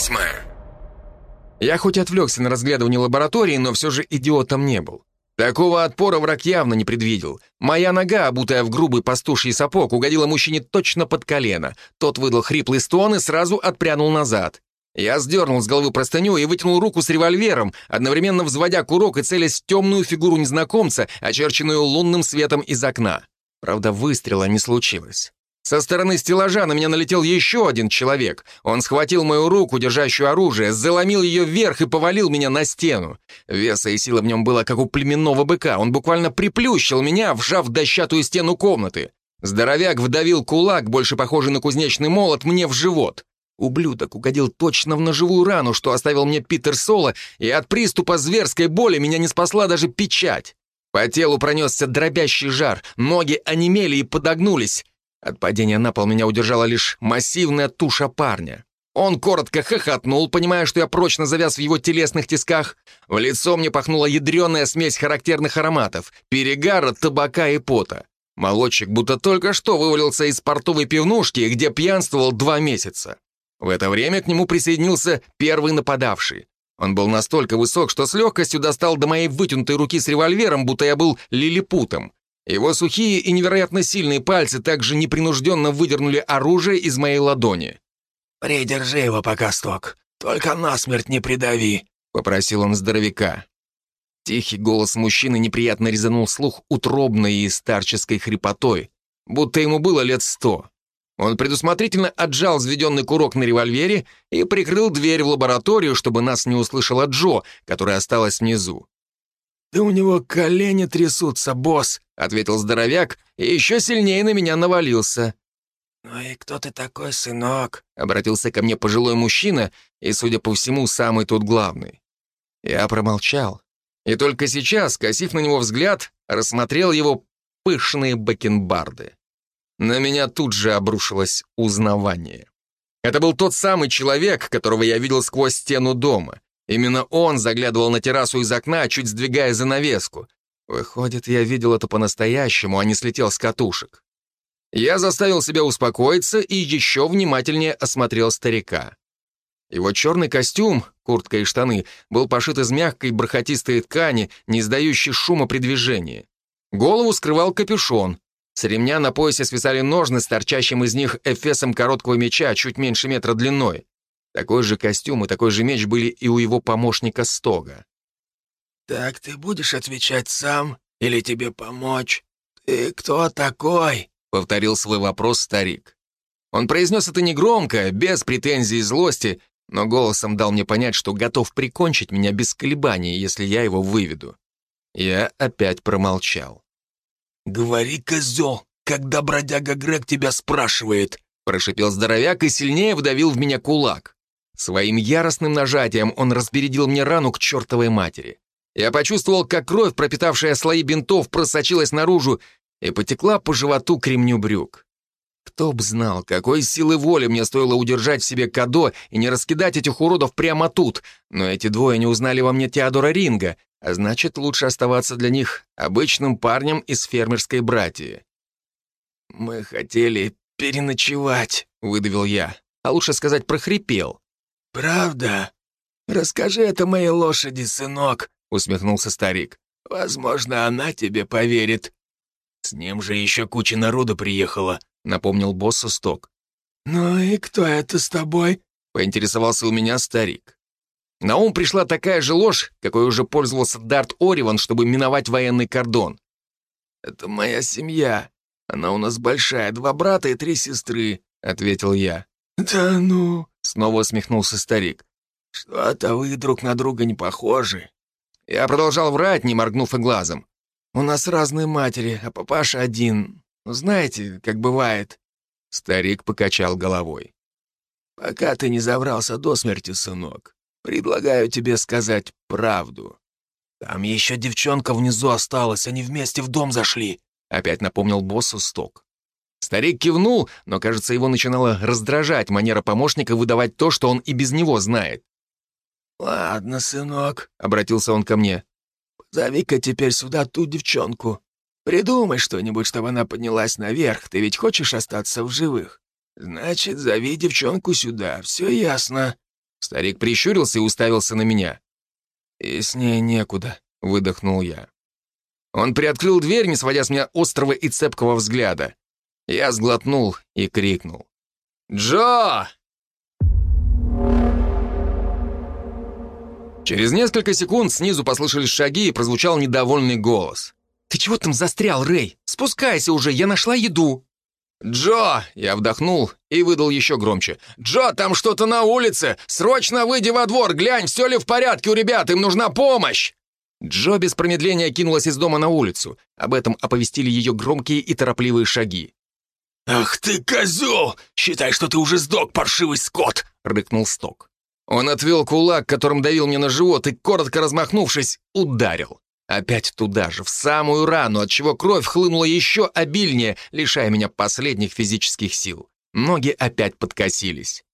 восьмая. Я хоть отвлекся на разглядывание лаборатории, но все же идиотом не был. Такого отпора враг явно не предвидел. Моя нога, обутая в грубый пастуший сапог, угодила мужчине точно под колено. Тот выдал хриплый стон и сразу отпрянул назад. Я сдернул с головы простыню и вытянул руку с револьвером, одновременно взводя курок и целясь в темную фигуру незнакомца, очерченную лунным светом из окна. Правда, выстрела не случилось. Со стороны стеллажа на меня налетел еще один человек. Он схватил мою руку, держащую оружие, заломил ее вверх и повалил меня на стену. Веса и сила в нем было, как у племенного быка. Он буквально приплющил меня, вжав дощатую стену комнаты. Здоровяк вдавил кулак, больше похожий на кузнечный молот, мне в живот. Ублюдок угодил точно в ножевую рану, что оставил мне Питер Соло, и от приступа зверской боли меня не спасла даже печать. По телу пронесся дробящий жар, ноги онемели и подогнулись. От падения на пол меня удержала лишь массивная туша парня. Он коротко хохотнул, понимая, что я прочно завяз в его телесных тисках. В лицо мне пахнула ядреная смесь характерных ароматов — перегара, табака и пота. Молодчик будто только что вывалился из портовой пивнушки, где пьянствовал два месяца. В это время к нему присоединился первый нападавший. Он был настолько высок, что с легкостью достал до моей вытянутой руки с револьвером, будто я был лилипутом. Его сухие и невероятно сильные пальцы также непринужденно выдернули оружие из моей ладони. «Придержи его пока, Сток. Только насмерть не придави», — попросил он здоровяка. Тихий голос мужчины неприятно резанул слух утробной и старческой хрипотой, будто ему было лет сто. Он предусмотрительно отжал взведенный курок на револьвере и прикрыл дверь в лабораторию, чтобы нас не услышала Джо, которая осталась внизу. «Да у него колени трясутся, босс», — ответил здоровяк и еще сильнее на меня навалился. «Ну и кто ты такой, сынок?» — обратился ко мне пожилой мужчина, и, судя по всему, самый тут главный. Я промолчал. И только сейчас, косив на него взгляд, рассмотрел его пышные бакенбарды. На меня тут же обрушилось узнавание. Это был тот самый человек, которого я видел сквозь стену дома. Именно он заглядывал на террасу из окна, чуть сдвигая занавеску. Выходит, я видел это по-настоящему, а не слетел с катушек. Я заставил себя успокоиться и еще внимательнее осмотрел старика. Его черный костюм, куртка и штаны, был пошит из мягкой бархатистой ткани, не издающей шума при движении. Голову скрывал капюшон. С ремня на поясе свисали ножны с торчащим из них эфесом короткого меча, чуть меньше метра длиной. Такой же костюм и такой же меч были и у его помощника Стога. «Так ты будешь отвечать сам или тебе помочь? Ты кто такой?» — повторил свой вопрос старик. Он произнес это негромко, без претензий и злости, но голосом дал мне понять, что готов прикончить меня без колебаний, если я его выведу. Я опять промолчал. «Говори, козел, когда бродяга Грег тебя спрашивает», прошипел здоровяк и сильнее вдавил в меня кулак. Своим яростным нажатием он разбередил мне рану к чертовой матери. Я почувствовал, как кровь, пропитавшая слои бинтов, просочилась наружу и потекла по животу к ремню брюк. Кто б знал, какой силы воли мне стоило удержать в себе Кадо и не раскидать этих уродов прямо тут, но эти двое не узнали во мне Теодора Ринга, а значит, лучше оставаться для них обычным парнем из фермерской братьи. «Мы хотели переночевать», — выдавил я, а лучше сказать, прохрипел. «Правда? Расскажи это моей лошади, сынок», — усмехнулся старик. «Возможно, она тебе поверит». «С ним же еще куча народу приехала», — напомнил боссу Сток. «Ну и кто это с тобой?» — поинтересовался у меня старик. На ум пришла такая же ложь, какой уже пользовался Дарт Ориван, чтобы миновать военный кордон. «Это моя семья. Она у нас большая, два брата и три сестры», — ответил я. «Да ну...» — снова усмехнулся старик. «Что-то вы друг на друга не похожи». Я продолжал врать, не моргнув и глазом. «У нас разные матери, а папаша один. Знаете, как бывает». Старик покачал головой. «Пока ты не забрался до смерти, сынок, предлагаю тебе сказать правду. Там еще девчонка внизу осталась, они вместе в дом зашли», — опять напомнил боссу Сток. Старик кивнул, но, кажется, его начинала раздражать манера помощника выдавать то, что он и без него знает. «Ладно, сынок», — обратился он ко мне. «Позови-ка теперь сюда ту девчонку. Придумай что-нибудь, чтобы она поднялась наверх. Ты ведь хочешь остаться в живых? Значит, зови девчонку сюда, все ясно». Старик прищурился и уставился на меня. «И с ней некуда», — выдохнул я. Он приоткрыл дверь, не сводя с меня острого и цепкого взгляда. Я сглотнул и крикнул. «Джо!» Через несколько секунд снизу послышались шаги и прозвучал недовольный голос. «Ты чего там застрял, Рэй? Спускайся уже, я нашла еду!» «Джо!» — я вдохнул и выдал еще громче. «Джо, там что-то на улице! Срочно выйди во двор, глянь, все ли в порядке у ребят, им нужна помощь!» Джо без промедления кинулась из дома на улицу. Об этом оповестили ее громкие и торопливые шаги. «Ах ты, козел! Считай, что ты уже сдох, паршивый скот!» — рыкнул Сток. Он отвел кулак, которым давил мне на живот, и, коротко размахнувшись, ударил. Опять туда же, в самую рану, от чего кровь хлынула еще обильнее, лишая меня последних физических сил. Ноги опять подкосились.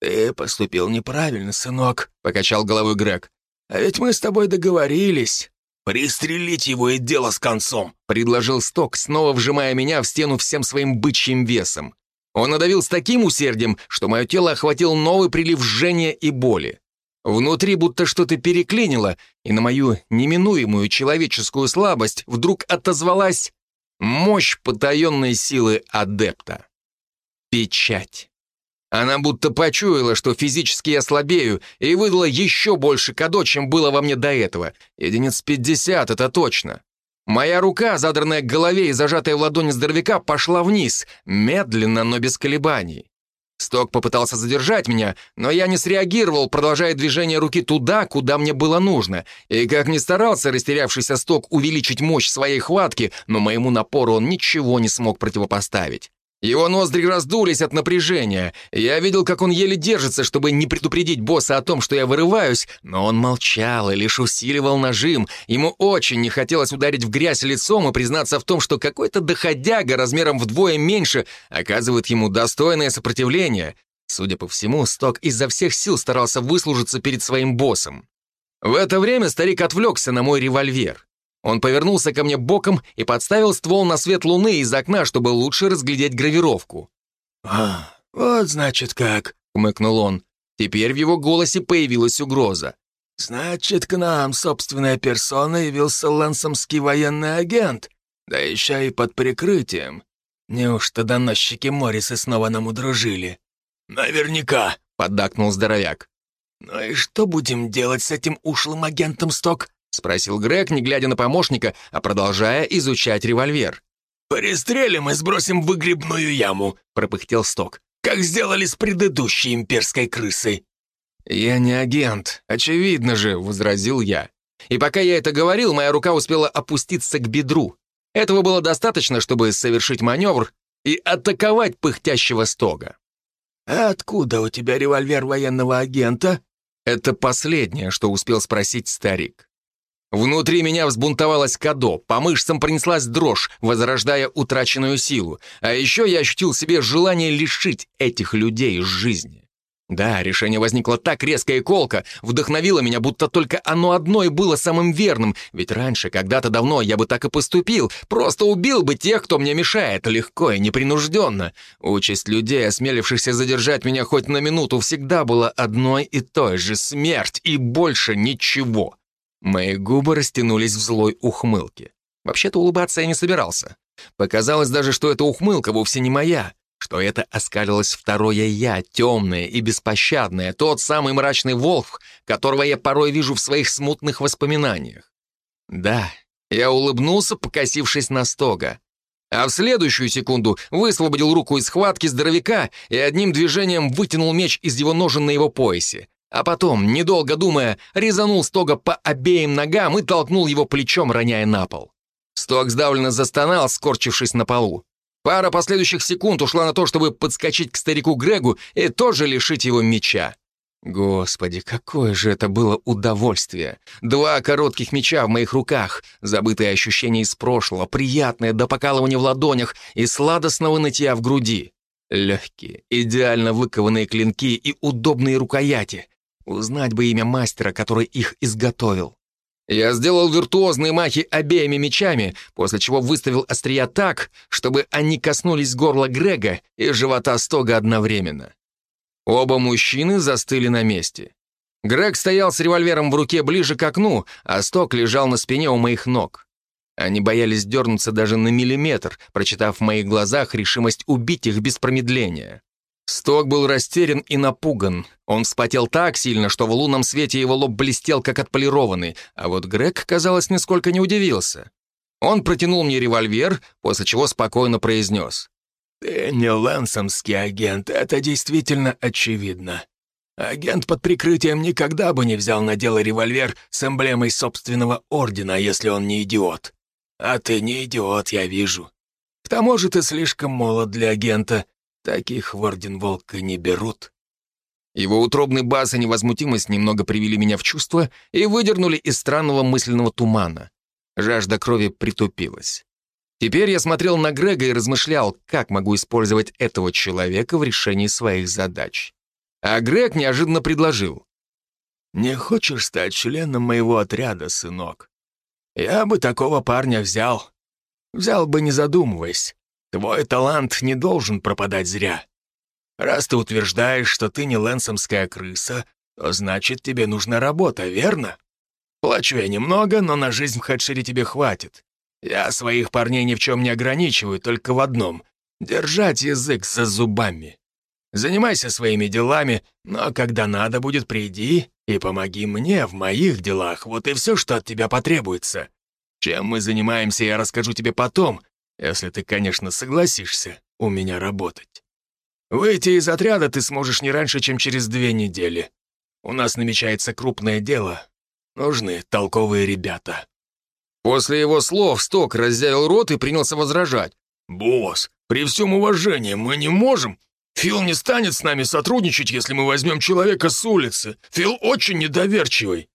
«Ты поступил неправильно, сынок», — покачал головой Грег. «А ведь мы с тобой договорились. Пристрелить его и дело с концом», — предложил Сток, снова вжимая меня в стену всем своим бычьим весом. Он надавил с таким усердием, что мое тело охватил новый прилив жжения и боли. Внутри будто что-то переклинило, и на мою неминуемую человеческую слабость вдруг отозвалась мощь потаенной силы адепта. Печать. Она будто почуяла, что физически я слабею, и выдала еще больше кадо, чем было во мне до этого. Единиц пятьдесят, это точно. Моя рука, задранная к голове и зажатая в ладони здоровяка, пошла вниз, медленно, но без колебаний. Сток попытался задержать меня, но я не среагировал, продолжая движение руки туда, куда мне было нужно. И как ни старался растерявшийся Сток увеличить мощь своей хватки, но моему напору он ничего не смог противопоставить. Его ноздри раздулись от напряжения. Я видел, как он еле держится, чтобы не предупредить босса о том, что я вырываюсь, но он молчал и лишь усиливал нажим. Ему очень не хотелось ударить в грязь лицом и признаться в том, что какой-то доходяга размером вдвое меньше оказывает ему достойное сопротивление. Судя по всему, Сток изо всех сил старался выслужиться перед своим боссом. В это время старик отвлекся на мой револьвер. Он повернулся ко мне боком и подставил ствол на свет луны из окна, чтобы лучше разглядеть гравировку. «А, вот значит как», — хмыкнул он. Теперь в его голосе появилась угроза. «Значит, к нам собственная персона явился лансомский военный агент, да еще и под прикрытием. Неужто доносчики Моррисы снова нам удружили?» «Наверняка», — поддакнул здоровяк. «Ну и что будем делать с этим ушлым агентом, Сток?» — спросил Грег, не глядя на помощника, а продолжая изучать револьвер. «Пристрелим и сбросим в выгребную яму», — пропыхтел Сток. «Как сделали с предыдущей имперской крысой». «Я не агент, очевидно же», — возразил я. И пока я это говорил, моя рука успела опуститься к бедру. Этого было достаточно, чтобы совершить маневр и атаковать пыхтящего стога. «А откуда у тебя револьвер военного агента?» Это последнее, что успел спросить старик. Внутри меня взбунтовалась кадо, по мышцам пронеслась дрожь, возрождая утраченную силу. А еще я ощутил себе желание лишить этих людей жизни. Да, решение возникло так резко и колко, вдохновило меня, будто только оно одно и было самым верным, ведь раньше, когда-то давно, я бы так и поступил, просто убил бы тех, кто мне мешает, легко и непринужденно. Участь людей, осмелившихся задержать меня хоть на минуту, всегда была одной и той же — смерть и больше ничего. Мои губы растянулись в злой ухмылке. Вообще-то улыбаться я не собирался. Показалось даже, что эта ухмылка вовсе не моя, что это оскалилось второе «я», темное и беспощадное, тот самый мрачный волк, которого я порой вижу в своих смутных воспоминаниях. Да, я улыбнулся, покосившись на стога. А в следующую секунду высвободил руку из схватки здоровяка и одним движением вытянул меч из его ножен на его поясе. А потом, недолго думая, резанул Стога по обеим ногам и толкнул его плечом, роняя на пол. Стог сдавленно застонал, скорчившись на полу. Пара последующих секунд ушла на то, чтобы подскочить к старику Грегу и тоже лишить его меча. Господи, какое же это было удовольствие! Два коротких меча в моих руках, забытые ощущения из прошлого, приятное до покалывания в ладонях и сладостного нытья в груди. Легкие, идеально выкованные клинки и удобные рукояти. Узнать бы имя мастера, который их изготовил. Я сделал виртуозные махи обеими мечами, после чего выставил острия так, чтобы они коснулись горла Грега и живота Стога одновременно. Оба мужчины застыли на месте. Грег стоял с револьвером в руке ближе к окну, а Сток лежал на спине у моих ног. Они боялись дернуться даже на миллиметр, прочитав в моих глазах решимость убить их без промедления. Сток был растерян и напуган. Он вспотел так сильно, что в лунном свете его лоб блестел, как отполированный, а вот Грег, казалось, нисколько не удивился. Он протянул мне револьвер, после чего спокойно произнес. «Ты не лансомский агент, это действительно очевидно. Агент под прикрытием никогда бы не взял на дело револьвер с эмблемой собственного ордена, если он не идиот. А ты не идиот, я вижу. К тому же ты слишком молод для агента. Таких в орден волка не берут. Его утробный бас и невозмутимость немного привели меня в чувство и выдернули из странного мысленного тумана. Жажда крови притупилась. Теперь я смотрел на Грега и размышлял, как могу использовать этого человека в решении своих задач. А Грег неожиданно предложил. «Не хочешь стать членом моего отряда, сынок? Я бы такого парня взял. Взял бы, не задумываясь. Твой талант не должен пропадать зря. Раз ты утверждаешь, что ты не лэнсомская крыса, то значит, тебе нужна работа, верно? Плачу я немного, но на жизнь в Хедшире тебе хватит. Я своих парней ни в чем не ограничиваю, только в одном — держать язык за зубами. Занимайся своими делами, но когда надо будет, приди и помоги мне в моих делах. Вот и все, что от тебя потребуется. Чем мы занимаемся, я расскажу тебе потом, если ты, конечно, согласишься у меня работать. Выйти из отряда ты сможешь не раньше, чем через две недели. У нас намечается крупное дело. Нужны толковые ребята». После его слов Сток разъявил рот и принялся возражать. «Босс, при всем уважении мы не можем Фил не станет с нами сотрудничать, если мы возьмем человека с улицы. Фил очень недоверчивый».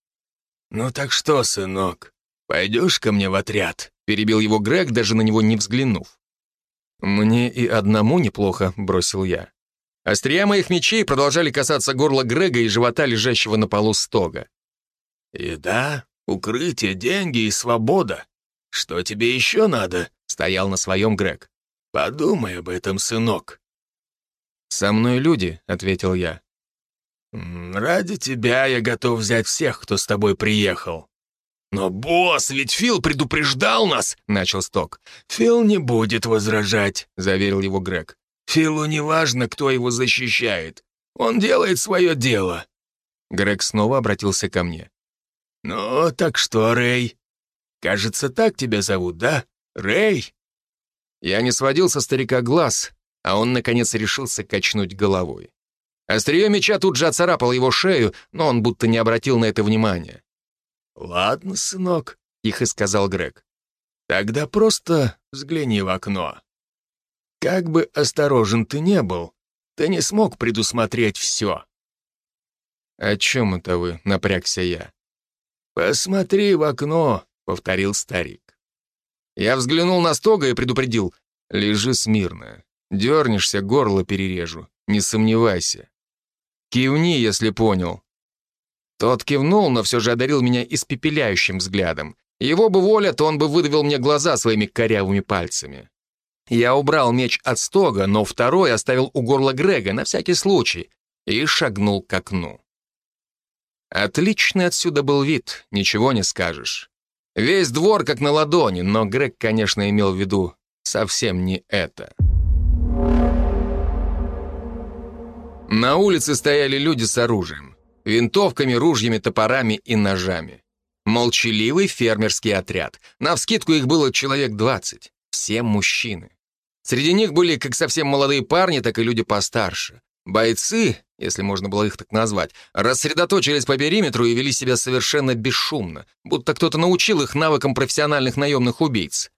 «Ну так что, сынок, пойдешь ко мне в отряд?» Перебил его Грег, даже на него не взглянув. «Мне и одному неплохо», — бросил я. Острия моих мечей продолжали касаться горла Грега и живота, лежащего на полу стога. «Еда, укрытие, деньги и свобода. Что тебе еще надо?» — стоял на своем Грег. «Подумай об этом, сынок». «Со мной люди», — ответил я. «Ради тебя я готов взять всех, кто с тобой приехал». «Но, босс, ведь Фил предупреждал нас!» — начал Сток. «Фил не будет возражать», — заверил его Грег. «Филу не важно, кто его защищает. Он делает свое дело». Грег снова обратился ко мне. «Ну, так что, Рэй? Кажется, так тебя зовут, да? Рэй?» Я не сводил со старика глаз, а он, наконец, решился качнуть головой. Острие меча тут же оцарапал его шею, но он будто не обратил на это внимания. «Ладно, сынок», — тихо сказал Грег. «Тогда просто взгляни в окно. Как бы осторожен ты не был, ты не смог предусмотреть все». «О чем это вы?» — напрягся я. «Посмотри в окно», — повторил старик. Я взглянул на стога и предупредил. «Лежи смирно. Дернешься, горло перережу, не сомневайся. Кивни, если понял». Тот кивнул, но все же одарил меня испепеляющим взглядом. Его бы воля, то он бы выдавил мне глаза своими корявыми пальцами. Я убрал меч от стога, но второй оставил у горла Грега на всякий случай и шагнул к окну. Отличный отсюда был вид, ничего не скажешь. Весь двор как на ладони, но Грег, конечно, имел в виду совсем не это. На улице стояли люди с оружием. Винтовками, ружьями, топорами и ножами. Молчаливый фермерский отряд. Навскидку их было человек 20. Все мужчины. Среди них были как совсем молодые парни, так и люди постарше. Бойцы, если можно было их так назвать, рассредоточились по периметру и вели себя совершенно бесшумно, будто кто-то научил их навыкам профессиональных наемных убийц.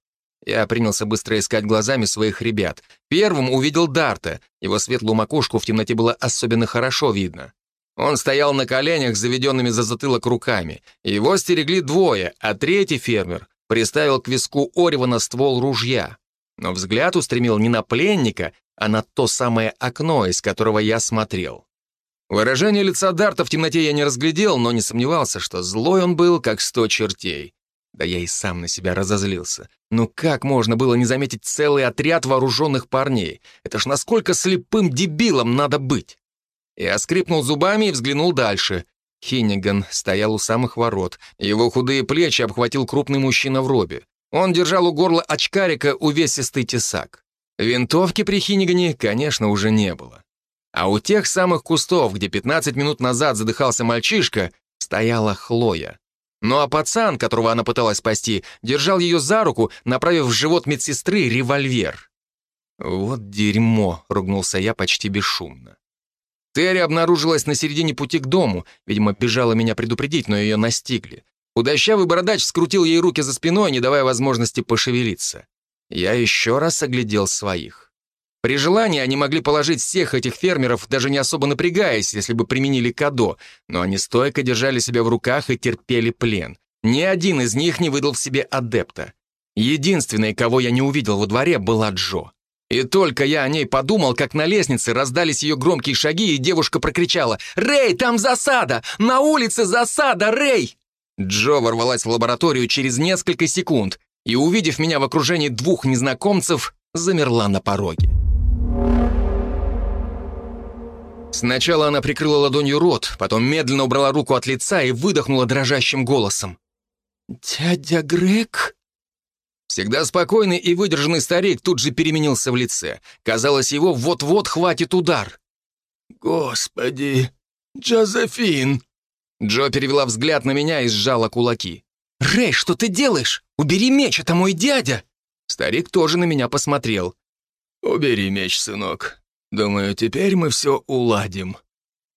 Я принялся быстро искать глазами своих ребят. Первым увидел Дарта. Его светлую макушку в темноте было особенно хорошо видно. Он стоял на коленях, заведенными за затылок руками. Его стерегли двое, а третий фермер приставил к виску Оривана ствол ружья. Но взгляд устремил не на пленника, а на то самое окно, из которого я смотрел. Выражение лица Дарта в темноте я не разглядел, но не сомневался, что злой он был, как сто чертей. Да я и сам на себя разозлился. Ну как можно было не заметить целый отряд вооруженных парней? Это ж насколько слепым дебилом надо быть? Я скрипнул зубами и взглянул дальше. Хинниган стоял у самых ворот. Его худые плечи обхватил крупный мужчина в робе. Он держал у горла очкарика увесистый тесак. Винтовки при Хиннигане, конечно, уже не было. А у тех самых кустов, где 15 минут назад задыхался мальчишка, стояла Хлоя. Ну а пацан, которого она пыталась спасти, держал ее за руку, направив в живот медсестры револьвер. «Вот дерьмо», — ругнулся я почти бесшумно. Терри обнаружилась на середине пути к дому, видимо, бежала меня предупредить, но ее настигли. Худощавый бородач скрутил ей руки за спиной, не давая возможности пошевелиться. Я еще раз оглядел своих. При желании они могли положить всех этих фермеров, даже не особо напрягаясь, если бы применили КАДО, но они стойко держали себя в руках и терпели плен. Ни один из них не выдал в себе адепта. Единственной, кого я не увидел во дворе, была Джо. И только я о ней подумал, как на лестнице раздались ее громкие шаги, и девушка прокричала «Рэй, там засада! На улице засада, Рэй!» Джо ворвалась в лабораторию через несколько секунд и, увидев меня в окружении двух незнакомцев, замерла на пороге. Сначала она прикрыла ладонью рот, потом медленно убрала руку от лица и выдохнула дрожащим голосом. «Дядя Грег?» Всегда спокойный и выдержанный старик тут же переменился в лице. Казалось, его вот-вот хватит удар. «Господи, Джозефин!» Джо перевела взгляд на меня и сжала кулаки. «Рэй, что ты делаешь? Убери меч, это мой дядя!» Старик тоже на меня посмотрел. «Убери меч, сынок. Думаю, теперь мы все уладим».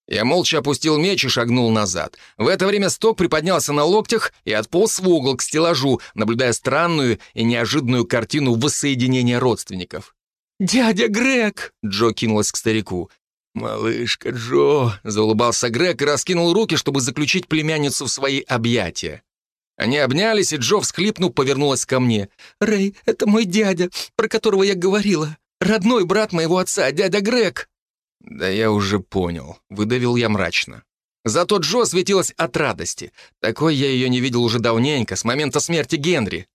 Я молча опустил меч и шагнул назад. В это время Сток приподнялся на локтях и отполз в угол к стеллажу, наблюдая странную и неожиданную картину воссоединения родственников. «Дядя Грег!» — Джо кинулась к старику. «Малышка Джо!» — заулыбался Грег и раскинул руки, чтобы заключить племянницу в свои объятия. Они обнялись, и Джо, всхлипнув, повернулась ко мне. «Рэй, это мой дядя, про которого я говорила. Родной брат моего отца, дядя Грег». «Да я уже понял», — выдавил я мрачно. Зато Джо светилась от радости. Такой я ее не видел уже давненько, с момента смерти Генри.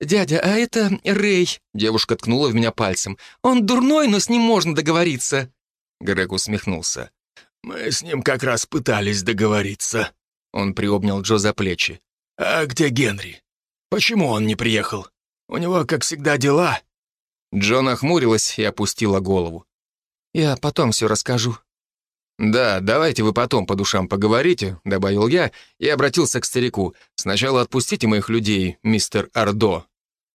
«Дядя, а это Рэй», — девушка ткнула в меня пальцем. «Он дурной, но с ним можно договориться». Грег усмехнулся. «Мы с ним как раз пытались договориться». Он приобнял Джо за плечи. «А где Генри? Почему он не приехал? У него, как всегда, дела». Джо нахмурилась и опустила голову. «Я потом все расскажу». «Да, давайте вы потом по душам поговорите», — добавил я и обратился к старику. «Сначала отпустите моих людей, мистер Ардо».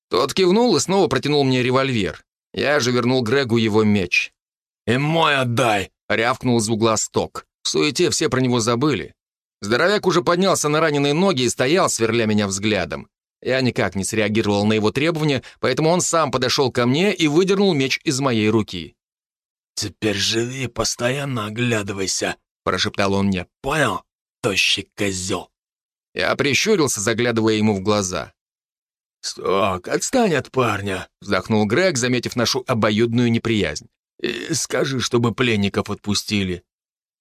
Тот кивнул и снова протянул мне револьвер. Я же вернул Грегу его меч. «И мой отдай!» — рявкнул из угла сток. В суете все про него забыли. Здоровяк уже поднялся на раненые ноги и стоял, сверля меня взглядом. Я никак не среагировал на его требования, поэтому он сам подошел ко мне и выдернул меч из моей руки. «Теперь живи, постоянно оглядывайся», — прошептал он мне. «Понял, тощий козел?» Я прищурился, заглядывая ему в глаза. «Сток, отстань от парня», — вздохнул Грег, заметив нашу обоюдную неприязнь. «И скажи, чтобы пленников отпустили».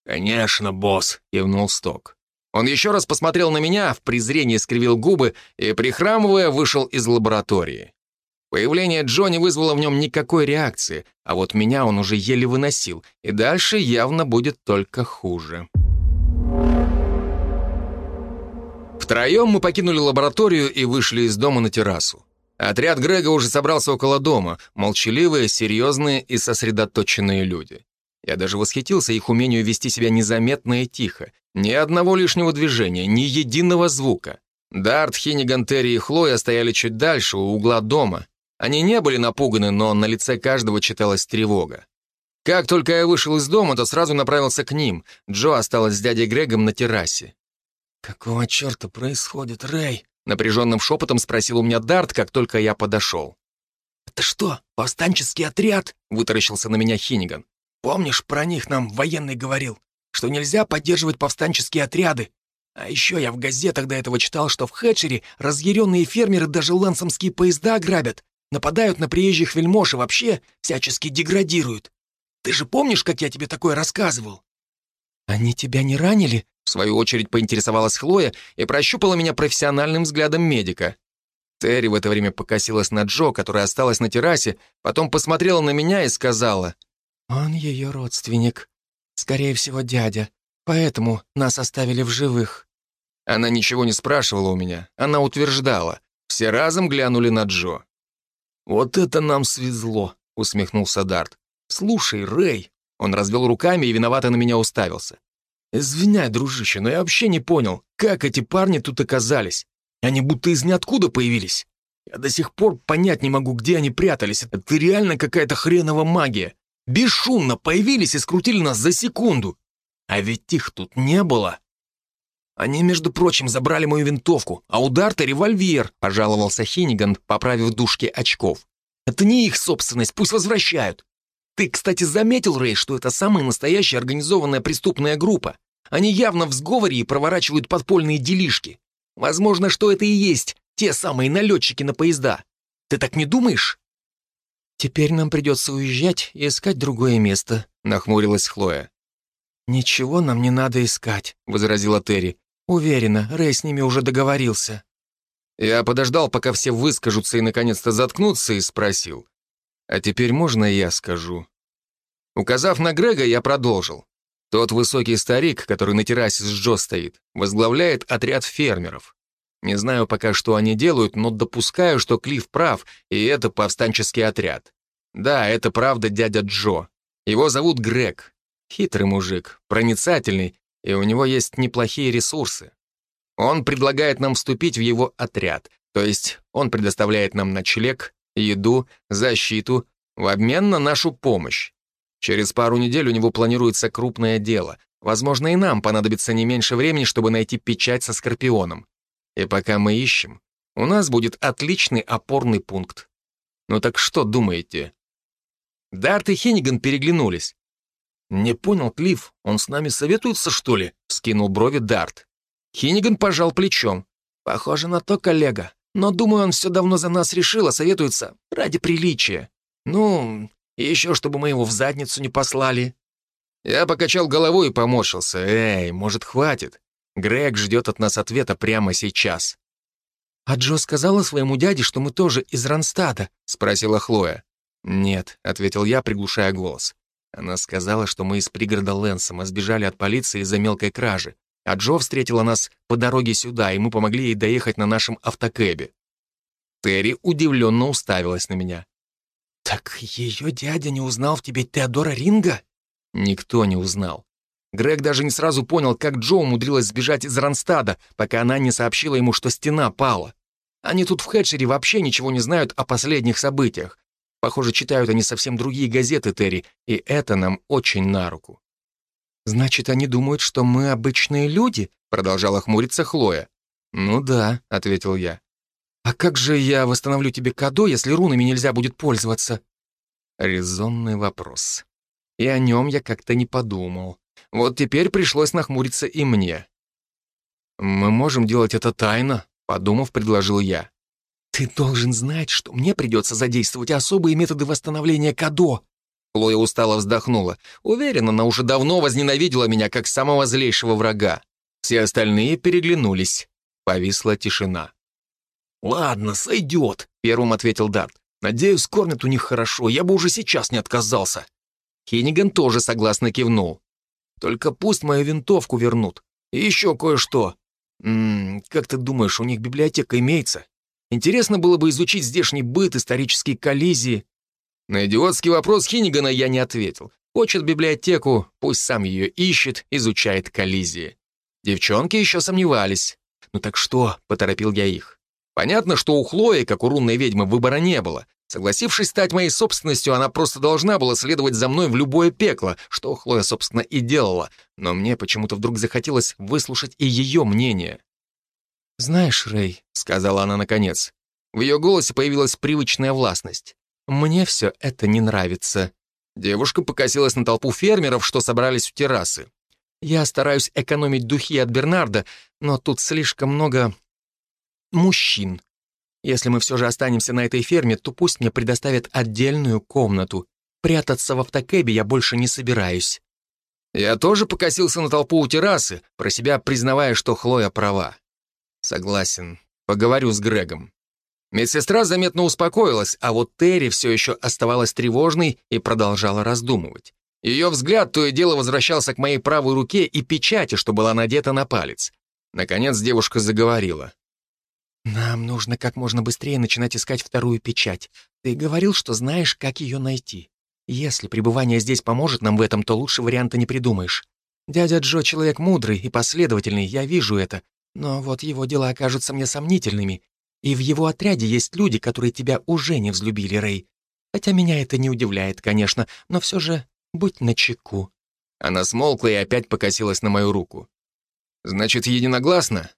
«Конечно, босс», — кивнул Сток. Он еще раз посмотрел на меня, в презрении скривил губы и, прихрамывая, вышел из лаборатории. Появление Джонни вызвало в нем никакой реакции, а вот меня он уже еле выносил, и дальше явно будет только хуже. Втроем мы покинули лабораторию и вышли из дома на террасу. Отряд Грега уже собрался около дома, молчаливые, серьезные и сосредоточенные люди. Я даже восхитился их умению вести себя незаметно и тихо. Ни одного лишнего движения, ни единого звука. Дарт, Хинниган, Терри и Хлоя стояли чуть дальше, у угла дома, они не были напуганы, но на лице каждого читалась тревога. Как только я вышел из дома, то сразу направился к ним. Джо осталась с дядей Грегом на террасе. «Какого черта происходит, Рэй?» Напряженным шепотом спросил у меня Дарт, как только я подошел. «Это что, повстанческий отряд?» — вытаращился на меня Хиниган. «Помнишь, про них нам военный говорил, что нельзя поддерживать повстанческие отряды? А еще я в газетах до этого читал, что в Хэтчере разъяренные фермеры даже лансомские поезда грабят, нападают на приезжих вельмож и вообще всячески деградируют. Ты же помнишь, как я тебе такое рассказывал?» «Они тебя не ранили?» В свою очередь поинтересовалась Хлоя и прощупала меня профессиональным взглядом медика. Терри в это время покосилась на Джо, которая осталась на террасе, потом посмотрела на меня и сказала. «Он ее родственник. «Скорее всего, дядя. Поэтому нас оставили в живых». Она ничего не спрашивала у меня. Она утверждала. Все разом глянули на Джо. «Вот это нам свезло», — усмехнулся Дарт. «Слушай, Рэй!» Он развел руками и виновато на меня уставился. «Извиняй, дружище, но я вообще не понял, как эти парни тут оказались. Они будто из ниоткуда появились. Я до сих пор понять не могу, где они прятались. Это реально какая-то хренова магия. Бесшумно появились и скрутили нас за секунду. А ведь их тут не было. Они, между прочим, забрали мою винтовку, а у Дарта револьвер, пожаловался Хиниган, поправив дужки очков. Это не их собственность, пусть возвращают. Ты, кстати, заметил, Рэй, что это самая настоящая организованная преступная группа? Они явно в сговоре и проворачивают подпольные делишки. Возможно, что это и есть те самые налетчики на поезда. Ты так не думаешь? «Теперь нам придется уезжать и искать другое место», — нахмурилась Хлоя. «Ничего нам не надо искать», — возразила Терри. «Уверена, Рэй с ними уже договорился». Я подождал, пока все выскажутся и наконец-то заткнутся, и спросил. «А теперь можно я скажу?» Указав на Грега, я продолжил. Тот высокий старик, который на террасе с Джо стоит, возглавляет отряд фермеров. Не знаю пока, что они делают, но допускаю, что Клифф прав, и это повстанческий отряд. Да, это правда дядя Джо. Его зовут Грег. Хитрый мужик, проницательный, и у него есть неплохие ресурсы. Он предлагает нам вступить в его отряд, то есть он предоставляет нам ночлег, еду, защиту в обмен на нашу помощь. Через пару недель у него планируется крупное дело. Возможно, и нам понадобится не меньше времени, чтобы найти печать со Скорпионом. И пока мы ищем, у нас будет отличный опорный пункт. Ну так что думаете? Дарт и Хенниган переглянулись. «Не понял, Клифф, он с нами советуется, что ли?» — скинул брови Дарт. Хиниган пожал плечом. «Похоже на то, коллега. Но, думаю, он все давно за нас решил, а советуется ради приличия. Ну, еще, чтобы мы его в задницу не послали». Я покачал головой и поморщился. «Эй, может, хватит? Грег ждет от нас ответа прямо сейчас». «А Джо сказала своему дяде, что мы тоже из Ронстада?» — спросила Хлоя. «Нет», — ответил я, приглушая голос. Она сказала, что мы из пригорода Лэнсома сбежали от полиции из-за мелкой кражи, а Джо встретила нас по дороге сюда, и мы помогли ей доехать на нашем автокэбе. Терри удивленно уставилась на меня. «Так ее дядя не узнал в тебе Теодора Ринга?» Никто не узнал. Грег даже не сразу понял, как Джо умудрилась сбежать из Ронстада, пока она не сообщила ему, что стена пала. Они тут в Хэтчере вообще ничего не знают о последних событиях. Похоже, читают они совсем другие газеты, Терри, и это нам очень на руку. «Значит, они думают, что мы обычные люди?» — продолжала хмуриться Хлоя. «Ну да», — ответил я. «А как же я восстановлю тебе кадо, если рунами нельзя будет пользоваться?» Резонный вопрос. И о нем я как-то не подумал. Вот теперь пришлось нахмуриться и мне. «Мы можем делать это тайно», — подумав, предложил я. «Ты должен знать, что мне придется задействовать особые методы восстановления Кадо». Хлоя устало вздохнула. Уверена, она уже давно возненавидела меня как самого злейшего врага. Все остальные переглянулись. Повисла тишина. «Ладно, сойдет», — первым ответил Дарт. «Надеюсь, кормят у них хорошо, я бы уже сейчас не отказался». Хиниган тоже согласно кивнул. «Только пусть мою винтовку вернут. И еще кое-что. Как ты думаешь, у них библиотека имеется? Интересно было бы изучить здешний быт, исторические коллизии. На идиотский вопрос Хинигана я не ответил. Хочет библиотеку, пусть сам ее ищет, изучает коллизии. Девчонки еще сомневались. «Ну так что?» — поторопил я их. Понятно, что у Хлои, как у рунной ведьмы, выбора не было. Согласившись стать моей собственностью, она просто должна была следовать за мной в любое пекло, что Хлоя, собственно, и делала. Но мне почему-то вдруг захотелось выслушать и ее мнение. «Знаешь, Рэй», — сказала она наконец, в ее голосе появилась привычная властность. «Мне все это не нравится». Девушка покосилась на толпу фермеров, что собрались у террасы. «Я стараюсь экономить духи от Бернарда, но тут слишком много... мужчин. Если мы все же останемся на этой ферме, то пусть мне предоставят отдельную комнату. Прятаться в автокэбе я больше не собираюсь». Я тоже покосился на толпу у террасы, про себя признавая, что Хлоя права. Согласен. Поговорю с Грегом. Медсестра заметно успокоилась, а вот Терри все еще оставалась тревожной и продолжала раздумывать. Ее взгляд то и дело возвращался к моей правой руке и печати, что была надета на палец. Наконец девушка заговорила. «Нам нужно как можно быстрее начинать искать вторую печать. Ты говорил, что знаешь, как ее найти. Если пребывание здесь поможет нам в этом, то лучше варианта не придумаешь. Дядя Джо человек мудрый и последовательный, я вижу это. Но вот его дела окажутся мне сомнительными. И в его отряде есть люди, которые тебя уже не взлюбили, Рэй. Хотя меня это не удивляет, конечно, но все же будь начеку». Она смолкла и опять покосилась на мою руку. «Значит, единогласно?»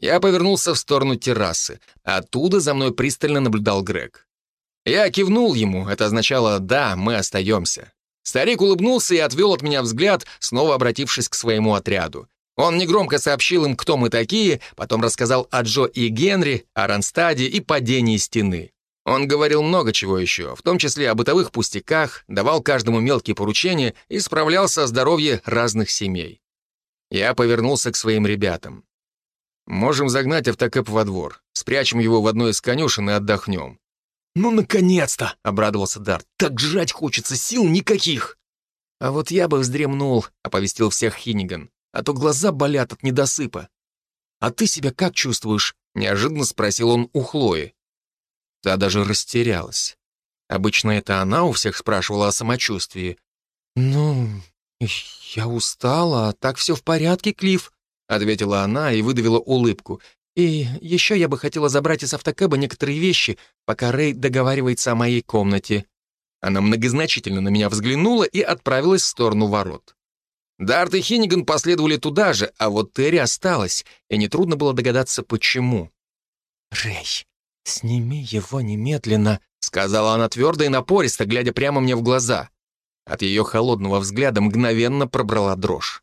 Я повернулся в сторону террасы. Оттуда за мной пристально наблюдал Грег. Я кивнул ему, это означало «да, мы остаемся». Старик улыбнулся и отвел от меня взгляд, снова обратившись к своему отряду. Он негромко сообщил им, кто мы такие, потом рассказал о Джо и Генри, о Ранстаде и падении стены. Он говорил много чего еще, в том числе о бытовых пустяках, давал каждому мелкие поручения и справлялся о здоровье разных семей. Я повернулся к своим ребятам. «Можем загнать автокэп во двор, спрячем его в одной из конюшен и отдохнем». «Ну, наконец-то!» — обрадовался Дарт. «Так жрать хочется, сил никаких!» «А вот я бы вздремнул», — оповестил всех Хиниган, «а то глаза болят от недосыпа». «А ты себя как чувствуешь?» — неожиданно спросил он у Хлои. Та даже растерялась. Обычно это она у всех спрашивала о самочувствии. «Ну, я устала, так все в порядке, Клифф», — ответила она и выдавила улыбку. «И еще я бы хотела забрать из автокэба некоторые вещи, пока Рэй договаривается о моей комнате». Она многозначительно на меня взглянула и отправилась в сторону ворот. Дарт и Хинниган последовали туда же, а вот Терри осталась, и нетрудно было догадаться, почему. «Рэй, сними его немедленно», — сказала она твердо и напористо, глядя прямо мне в глаза. От ее холодного взгляда мгновенно пробрала дрожь.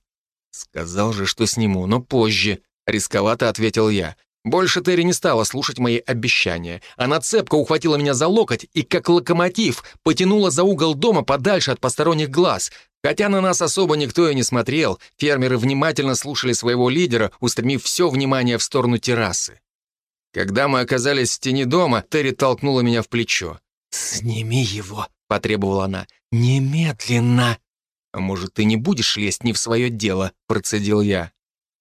«Сказал же, что сниму, но позже», — рисковато ответил я. Больше Терри не стала слушать мои обещания. Она цепко ухватила меня за локоть и, как локомотив, потянула за угол дома подальше от посторонних глаз. Хотя на нас особо никто и не смотрел, фермеры внимательно слушали своего лидера, устремив все внимание в сторону террасы. Когда мы оказались в тени дома, Терри толкнула меня в плечо. «Сними его», — потребовала она. «Немедленно!» «А может, ты не будешь лезть не в свое дело?» — процедил я.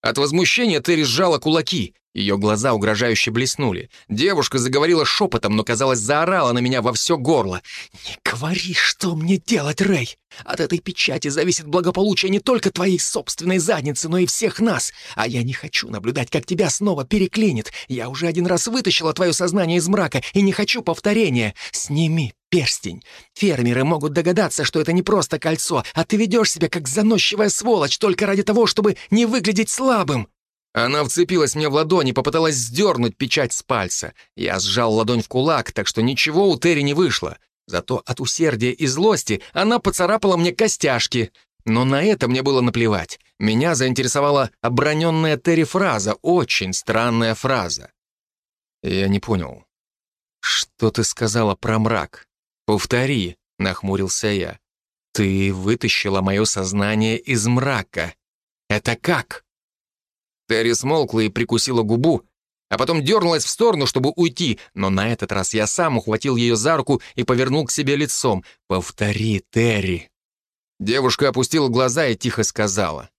От возмущения Терри сжала кулаки. Ее глаза угрожающе блеснули. Девушка заговорила шепотом, но, казалось, заорала на меня во все горло. «Не говори, что мне делать, Рэй! От этой печати зависит благополучие не только твоей собственной задницы, но и всех нас. А я не хочу наблюдать, как тебя снова переклинит. Я уже один раз вытащила твое сознание из мрака и не хочу повторения. Сними перстень. Фермеры могут догадаться, что это не просто кольцо, а ты ведешь себя как заносчивая сволочь только ради того, чтобы не выглядеть слабым». Она вцепилась мне в ладонь и попыталась сдернуть печать с пальца. Я сжал ладонь в кулак, так что ничего у Терри не вышло. Зато от усердия и злости она поцарапала мне костяшки. Но на это мне было наплевать. Меня заинтересовала оброненная Терри фраза, очень странная фраза. Я не понял. «Что ты сказала про мрак? Повтори», — нахмурился я. «Ты вытащила мое сознание из мрака. Это как?» Терри смолкла и прикусила губу, а потом дернулась в сторону, чтобы уйти, но на этот раз я сам ухватил ее за руку и повернул к себе лицом. «Повтори, Терри!» Девушка опустила глаза и тихо сказала.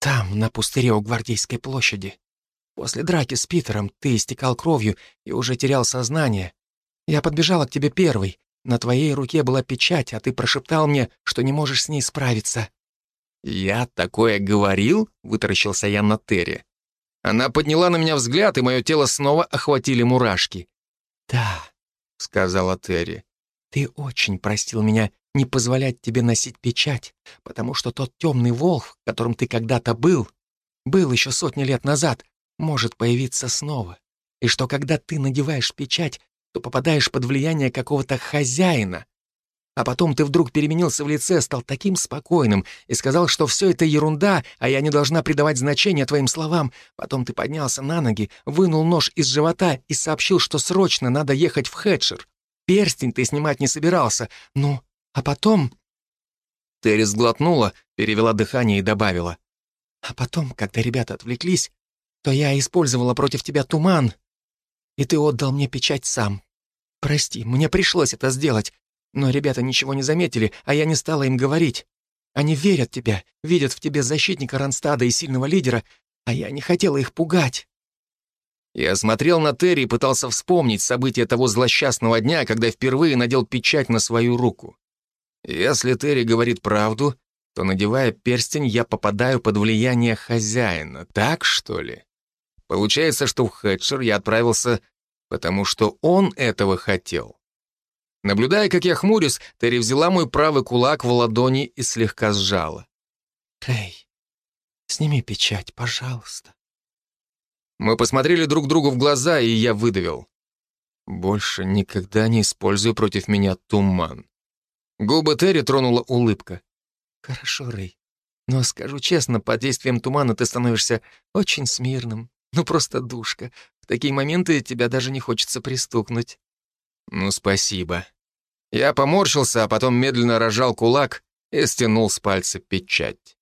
«Там, на пустыре у Гвардейской площади. После драки с Питером ты истекал кровью и уже терял сознание. Я подбежала к тебе первой. На твоей руке была печать, а ты прошептал мне, что не можешь с ней справиться. «Я такое говорил?» — вытаращился я на Терри. Она подняла на меня взгляд, и мое тело снова охватили мурашки. «Да», — сказала Терри, — «ты очень простил меня не позволять тебе носить печать, потому что тот темный волк, которым ты когда-то был, был еще сотни лет назад, может появиться снова. И что когда ты надеваешь печать, то попадаешь под влияние какого-то хозяина, а потом ты вдруг переменился в лице, стал таким спокойным и сказал, что все это ерунда, а я не должна придавать значения твоим словам. Потом ты поднялся на ноги, вынул нож из живота и сообщил, что срочно надо ехать в Хэтчер. Перстень ты снимать не собирался. Ну, а потом...» Терри сглотнула, перевела дыхание и добавила. «А потом, когда ребята отвлеклись, то я использовала против тебя туман, и ты отдал мне печать сам. Прости, мне пришлось это сделать, но ребята ничего не заметили, а я не стала им говорить. Они верят тебе, видят в тебе защитника Ранстада и сильного лидера, а я не хотела их пугать». Я смотрел на Терри и пытался вспомнить события того злосчастного дня, когда впервые надел печать на свою руку. Если Терри говорит правду, то, надевая перстень, я попадаю под влияние хозяина. Так, что ли? Получается, что в Хэтчер я отправился, потому что он этого хотел. Наблюдая, как я хмурюсь, Терри взяла мой правый кулак в ладони и слегка сжала. «Рэй, сними печать, пожалуйста». Мы посмотрели друг другу в глаза, и я выдавил. Больше никогда не использую против меня туман. Губы Терри тронула улыбка. «Хорошо, Рэй. Но скажу честно, под действием тумана ты становишься очень смирным. Ну, просто душка. В такие моменты тебя даже не хочется пристукнуть». «Ну, спасибо». Я поморщился, а потом медленно рожал кулак и стянул с пальца печать.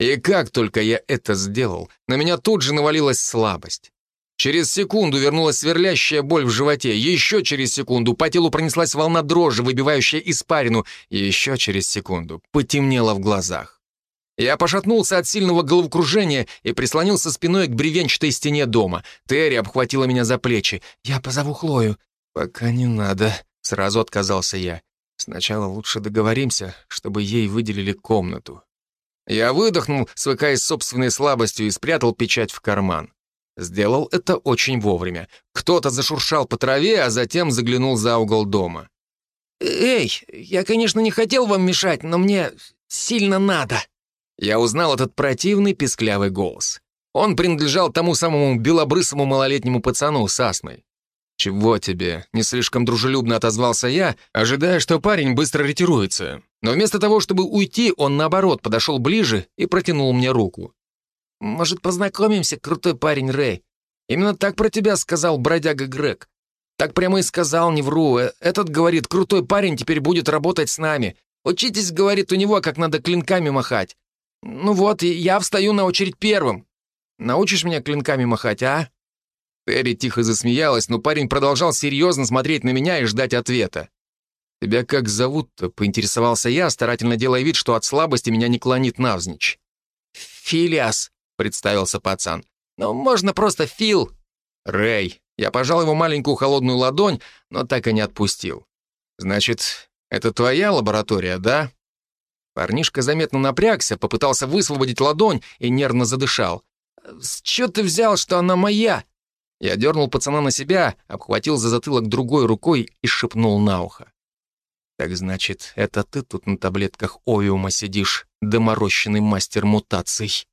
И как только я это сделал, на меня тут же навалилась слабость. Через секунду вернулась сверлящая боль в животе, еще через секунду по телу пронеслась волна дрожи, выбивающая испарину, и еще через секунду потемнело в глазах. Я пошатнулся от сильного головокружения и прислонился спиной к бревенчатой стене дома. Терри обхватила меня за плечи. «Я позову Хлою». «Пока не надо», — сразу отказался я. «Сначала лучше договоримся, чтобы ей выделили комнату». Я выдохнул, свыкаясь с собственной слабостью, и спрятал печать в карман. Сделал это очень вовремя. Кто-то зашуршал по траве, а затем заглянул за угол дома. «Эй, я, конечно, не хотел вам мешать, но мне сильно надо». Я узнал этот противный песклявый голос. Он принадлежал тому самому белобрысому малолетнему пацану с астмой. «Чего тебе?» — не слишком дружелюбно отозвался я, ожидая, что парень быстро ретируется. Но вместо того, чтобы уйти, он, наоборот, подошел ближе и протянул мне руку. «Может, познакомимся, крутой парень Рэй? Именно так про тебя сказал бродяга Грег. Так прямо и сказал, не вру. Э, этот, говорит, крутой парень теперь будет работать с нами. Учитесь, говорит, у него, как надо клинками махать. Ну вот, я встаю на очередь первым. Научишь меня клинками махать, а?» Терри тихо засмеялась, но парень продолжал серьезно смотреть на меня и ждать ответа. «Тебя как зовут-то?» — поинтересовался я, старательно делая вид, что от слабости меня не клонит навзничь. «Филиас», — представился пацан. «Ну, можно просто Фил». «Рэй». Я пожал его маленькую холодную ладонь, но так и не отпустил. «Значит, это твоя лаборатория, да?» Парнишка заметно напрягся, попытался высвободить ладонь и нервно задышал. «С чего ты взял, что она моя?» Я дернул пацана на себя, обхватил за затылок другой рукой и шепнул на ухо. «Так значит, это ты тут на таблетках овиума сидишь, доморощенный мастер мутаций?»